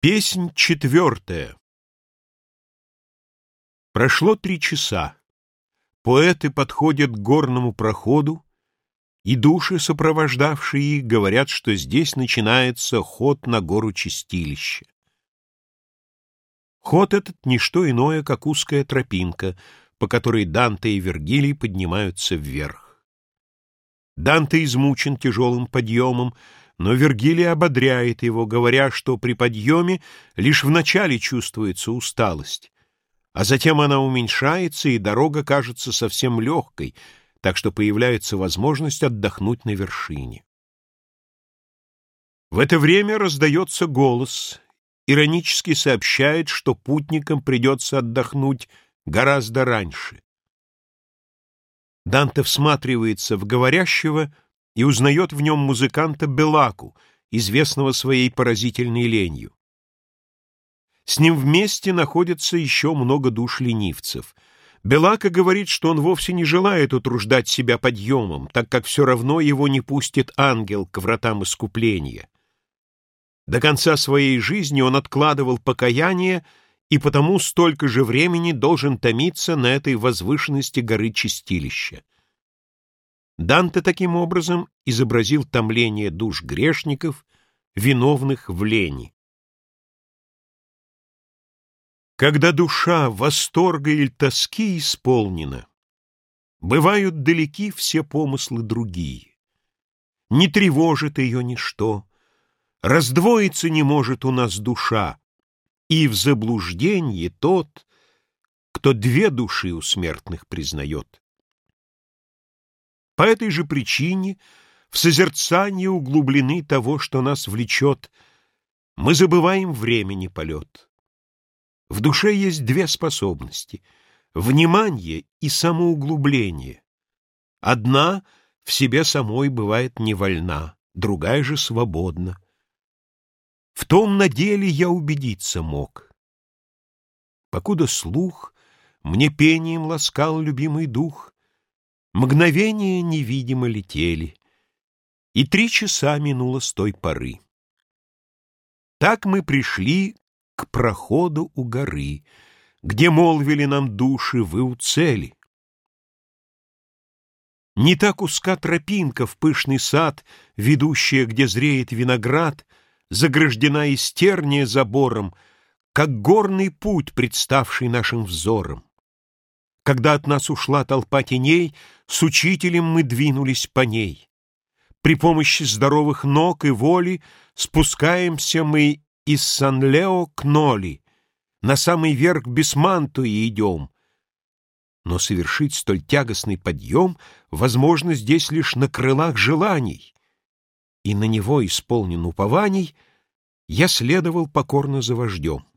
Песнь четвертая Прошло три часа. Поэты подходят к горному проходу, и души, сопровождавшие их, говорят, что здесь начинается ход на гору Чистилища. Ход этот — не что иное, как узкая тропинка, по которой Данте и Вергилий поднимаются вверх. Данте измучен тяжелым подъемом, но Вергилий ободряет его, говоря, что при подъеме лишь вначале чувствуется усталость, а затем она уменьшается, и дорога кажется совсем легкой, так что появляется возможность отдохнуть на вершине. В это время раздается голос, иронически сообщает, что путникам придется отдохнуть гораздо раньше. Данте всматривается в говорящего — и узнает в нем музыканта Белаку, известного своей поразительной ленью. С ним вместе находится еще много душ ленивцев. Белака говорит, что он вовсе не желает утруждать себя подъемом, так как все равно его не пустит ангел к вратам искупления. До конца своей жизни он откладывал покаяние и потому столько же времени должен томиться на этой возвышенности горы Чистилища. Данте таким образом изобразил томление душ грешников, виновных в лени. Когда душа восторга или тоски исполнена, бывают далеки все помыслы другие. Не тревожит ее ничто, раздвоиться не может у нас душа, и в заблуждении тот, кто две души у смертных признает. По этой же причине в созерцании углублены того, что нас влечет, мы забываем времени полет. В душе есть две способности — внимание и самоуглубление. Одна в себе самой бывает невольна, другая же свободна. В том на деле я убедиться мог. Покуда слух мне пением ласкал любимый дух, Мгновения невидимо летели, и три часа минуло с той поры. Так мы пришли к проходу у горы, где молвили нам души, вы у цели. Не так узка тропинка в пышный сад, ведущая, где зреет виноград, заграждена истерния забором, как горный путь, представший нашим взором. Когда от нас ушла толпа теней, с учителем мы двинулись по ней. При помощи здоровых ног и воли спускаемся мы из Сан-Лео к Ноли, на самый верх Бесмантуи идем. Но совершить столь тягостный подъем возможно здесь лишь на крылах желаний, и на него исполнен упований, я следовал покорно за вождем.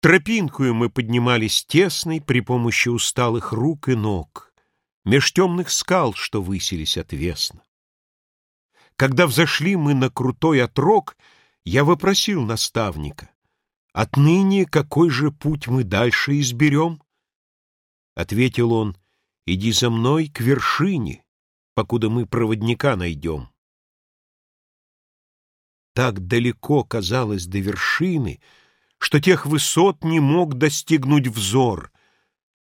Тропинкую мы поднимались тесной при помощи усталых рук и ног, меж темных скал, что высились отвесно. Когда взошли мы на крутой отрог, я вопросил наставника, «Отныне какой же путь мы дальше изберем?» Ответил он, «Иди за мной к вершине, покуда мы проводника найдем». Так далеко казалось до вершины, что тех высот не мог достигнуть взор,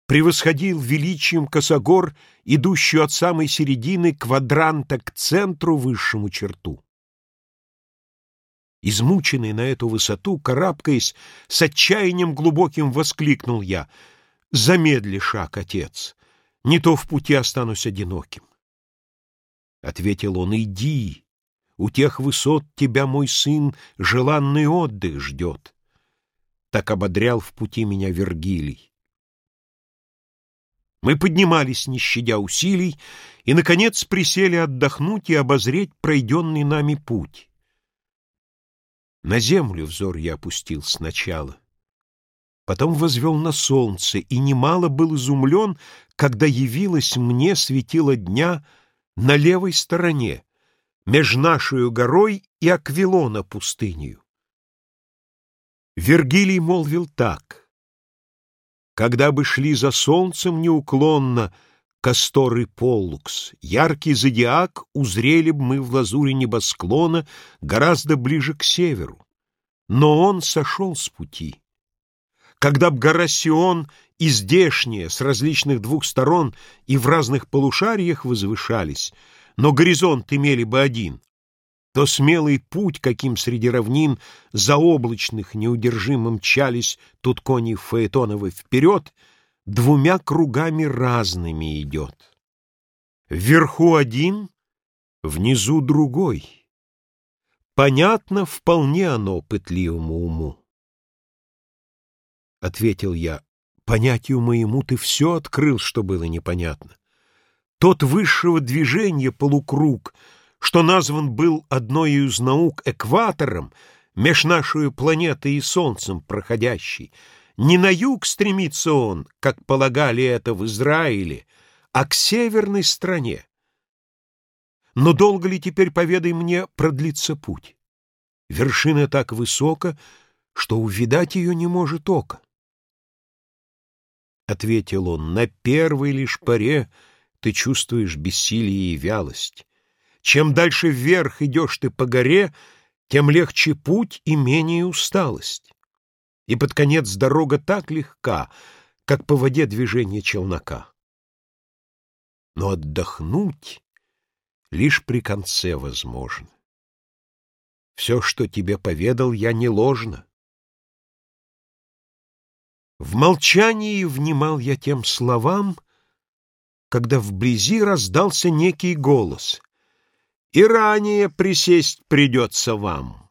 превосходил величием косогор, идущую от самой середины квадранта к центру высшему черту. Измученный на эту высоту, карабкаясь, с отчаянием глубоким воскликнул я. «Замедли шаг, отец, не то в пути останусь одиноким». Ответил он, «Иди, у тех высот тебя, мой сын, желанный отдых ждет» так ободрял в пути меня Вергилий. Мы поднимались, не щадя усилий, и, наконец, присели отдохнуть и обозреть пройденный нами путь. На землю взор я опустил сначала, потом возвел на солнце, и немало был изумлен, когда явилось мне светило дня на левой стороне, меж нашою горой и Аквилона пустынью. Вергилий молвил так. Когда бы шли за солнцем неуклонно, Кастор и Поллукс, яркий зодиак узрели б мы в лазуре небосклона гораздо ближе к северу. Но он сошел с пути. Когда б гора Сион и здешняя, с различных двух сторон и в разных полушариях возвышались, но горизонт имели бы один, то смелый путь, каким среди равнин заоблачных неудержимо мчались тут кони Фаэтоновы вперед, двумя кругами разными идет. Вверху один, внизу другой. Понятно вполне оно пытливому уму. Ответил я, понятию моему ты все открыл, что было непонятно. Тот высшего движения полукруг — что назван был одной из наук экватором, меж нашу планетой и Солнцем проходящий. Не на юг стремится он, как полагали это в Израиле, а к северной стране. Но долго ли теперь, поведай мне, продлится путь? Вершина так высока, что увидать ее не может око. Ответил он, на первой лишь паре ты чувствуешь бессилие и вялость. Чем дальше вверх идешь ты по горе, тем легче путь и менее усталость. И под конец дорога так легка, как по воде движение челнока. Но отдохнуть лишь при конце возможно. Все, что тебе поведал, я не ложно. В молчании внимал я тем словам, когда вблизи раздался некий голос и ранее присесть придется вам.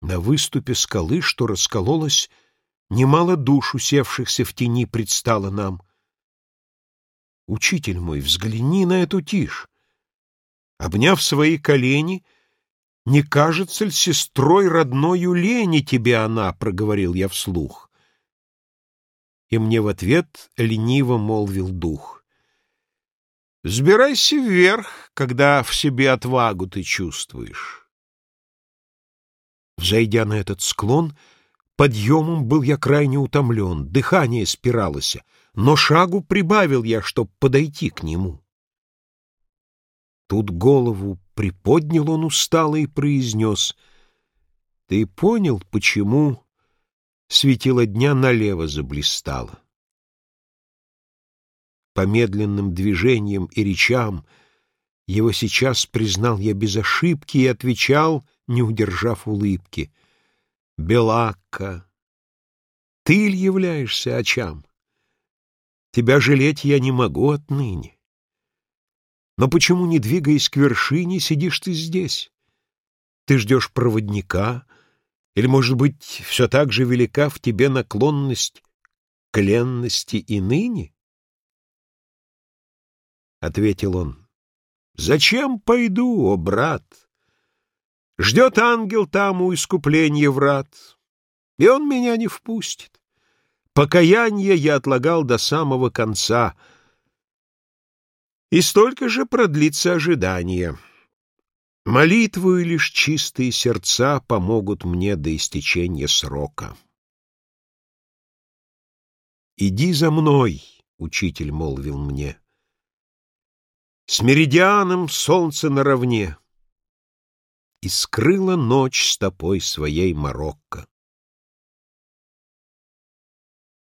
На выступе скалы, что раскололась, немало душ, усевшихся в тени, предстало нам. Учитель мой, взгляни на эту тишь. Обняв свои колени, не кажется ли сестрой родною лени тебе она, — проговорил я вслух. И мне в ответ лениво молвил дух. Сбирайся вверх, когда в себе отвагу ты чувствуешь. Взойдя на этот склон, подъемом был я крайне утомлен, дыхание спиралось, но шагу прибавил я, чтоб подойти к нему. Тут голову приподнял он устало и произнес, «Ты понял, почему светило дня налево заблистало?» По медленным движениям и речам. Его сейчас признал я без ошибки и отвечал, не удержав улыбки. «Белакка, ты ли являешься очам? Тебя жалеть я не могу отныне. Но почему, не двигаясь к вершине, сидишь ты здесь? Ты ждешь проводника, или, может быть, все так же велика в тебе наклонность к ленности и ныне? — ответил он. «Зачем пойду, о брат? Ждет ангел там у искупления врат, и он меня не впустит. Покаяние я отлагал до самого конца, и столько же продлится ожидание. Молитву и лишь чистые сердца помогут мне до истечения срока. «Иди за мной», — учитель молвил мне, — с меридианом солнце наравне, И скрыла ночь стопой своей Марокко.